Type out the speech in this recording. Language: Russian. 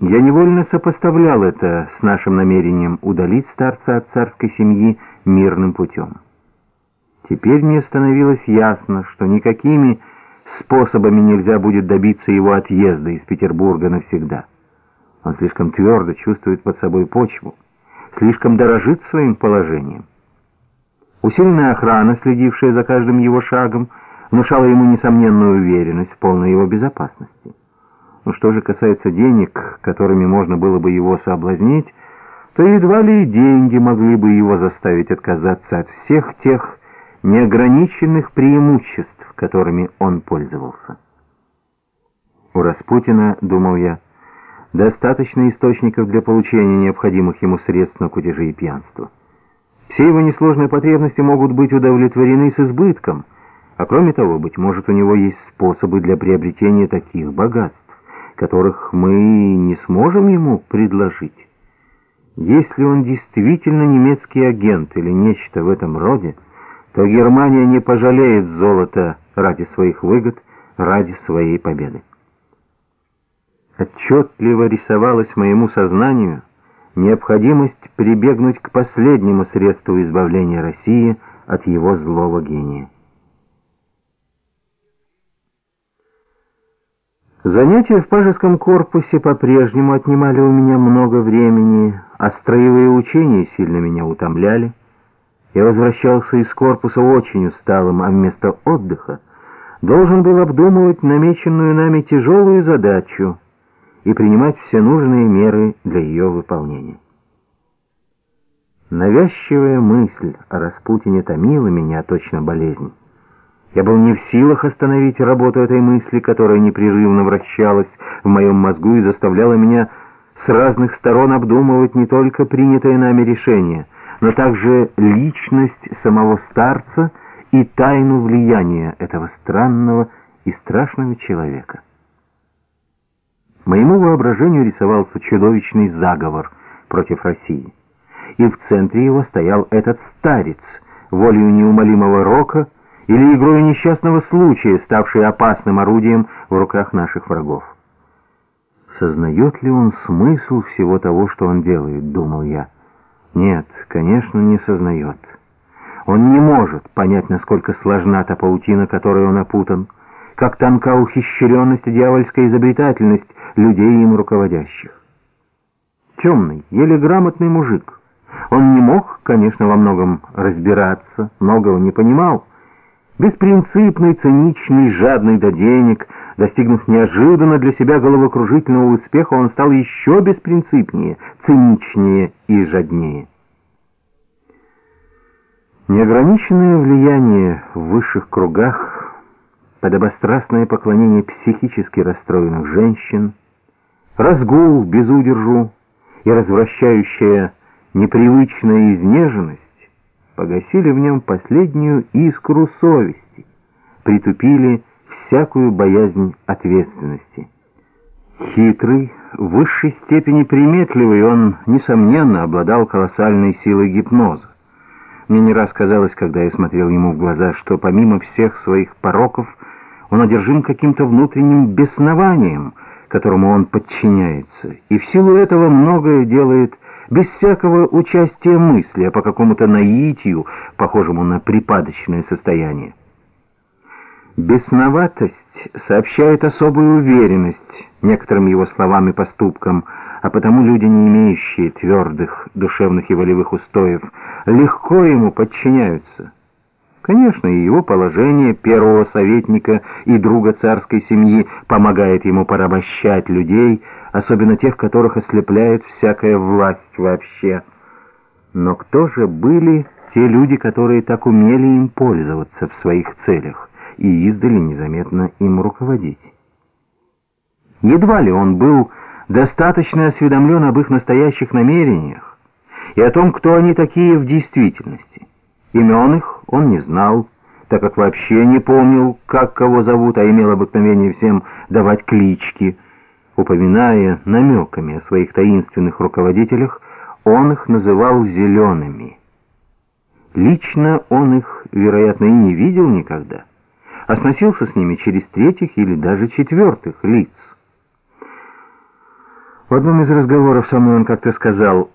Я невольно сопоставлял это с нашим намерением удалить старца от царской семьи мирным путем. Теперь мне становилось ясно, что никакими способами нельзя будет добиться его отъезда из Петербурга навсегда. Он слишком твердо чувствует под собой почву, слишком дорожит своим положением. Усиленная охрана, следившая за каждым его шагом, внушала ему несомненную уверенность в полной его безопасности. Но что же касается денег, которыми можно было бы его соблазнить, то едва ли и деньги могли бы его заставить отказаться от всех тех неограниченных преимуществ, которыми он пользовался. У Распутина, думал я, достаточно источников для получения необходимых ему средств на кутежи и пьянство. Все его несложные потребности могут быть удовлетворены с избытком, а кроме того, быть может, у него есть способы для приобретения таких богатств, которых мы не сможем ему предложить. Если он действительно немецкий агент или нечто в этом роде, то Германия не пожалеет золота ради своих выгод, ради своей победы. Отчетливо рисовалась моему сознанию необходимость прибегнуть к последнему средству избавления России от его злого гения. Занятия в пажеском корпусе по-прежнему отнимали у меня много времени, а строевые учения сильно меня утомляли. Я возвращался из корпуса очень усталым, а вместо отдыха должен был обдумывать намеченную нами тяжелую задачу и принимать все нужные меры для ее выполнения. Навязчивая мысль о Распутине томила меня точно болезнь. Я был не в силах остановить работу этой мысли, которая непрерывно вращалась в моем мозгу и заставляла меня с разных сторон обдумывать не только принятое нами решение, но также личность самого старца и тайну влияния этого странного и страшного человека. Моему воображению рисовался чудовищный заговор против России, и в центре его стоял этот старец, волею неумолимого рока, или игрой несчастного случая, ставшей опасным орудием в руках наших врагов. Сознает ли он смысл всего того, что он делает, думал я. Нет, конечно, не сознает. Он не может понять, насколько сложна та паутина, которой он опутан, как тонка ухищренность и дьявольская изобретательность людей им руководящих. Темный, еле грамотный мужик. Он не мог, конечно, во многом разбираться, многого не понимал, Беспринципный, циничный, жадный до денег, достигнув неожиданно для себя головокружительного успеха, он стал еще беспринципнее, циничнее и жаднее. Неограниченное влияние в высших кругах, подобострастное поклонение психически расстроенных женщин, разгул без удержу и развращающая непривычная изнеженность погасили в нем последнюю искру совести, притупили всякую боязнь ответственности. Хитрый, в высшей степени приметливый, он, несомненно, обладал колоссальной силой гипноза. Мне не раз казалось, когда я смотрел ему в глаза, что помимо всех своих пороков он одержим каким-то внутренним беснованием, которому он подчиняется, и в силу этого многое делает без всякого участия мысли, а по какому-то наитию, похожему на припадочное состояние. Бесноватость сообщает особую уверенность некоторым его словам и поступкам, а потому люди, не имеющие твердых душевных и волевых устоев, легко ему подчиняются. Конечно, и его положение первого советника и друга царской семьи помогает ему порабощать людей, особенно тех, которых ослепляет всякая власть вообще. Но кто же были те люди, которые так умели им пользоваться в своих целях и издали незаметно им руководить? Едва ли он был достаточно осведомлен об их настоящих намерениях и о том, кто они такие в действительности. Имен их он не знал, так как вообще не помнил, как кого зовут, а имел обыкновение всем давать клички – Упоминая намеками о своих таинственных руководителях, он их называл «зелеными». Лично он их, вероятно, и не видел никогда, а сносился с ними через третьих или даже четвертых лиц. В одном из разговоров со мной он как-то сказал